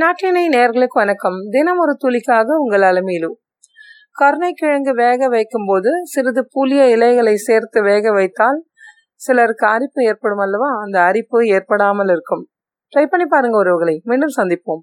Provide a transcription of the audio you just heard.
நாட்டினை நேர்களுக்கு வணக்கம். தினம் ஒரு துளிக்காக உங்கள் அலமையிலு கருணைக்கிழங்கு வேக வைக்கும் போது சிறிது புளிய இலைகளை சேர்த்து வேக வைத்தால் சிலருக்கு அரிப்பு ஏற்படும் அல்லவா? அந்த அரிப்பு ஏற்படாமல் இருக்கும். ட்ரை பண்ணி பாருங்க உறவுகளை. மீண்டும் சந்திப்போம்.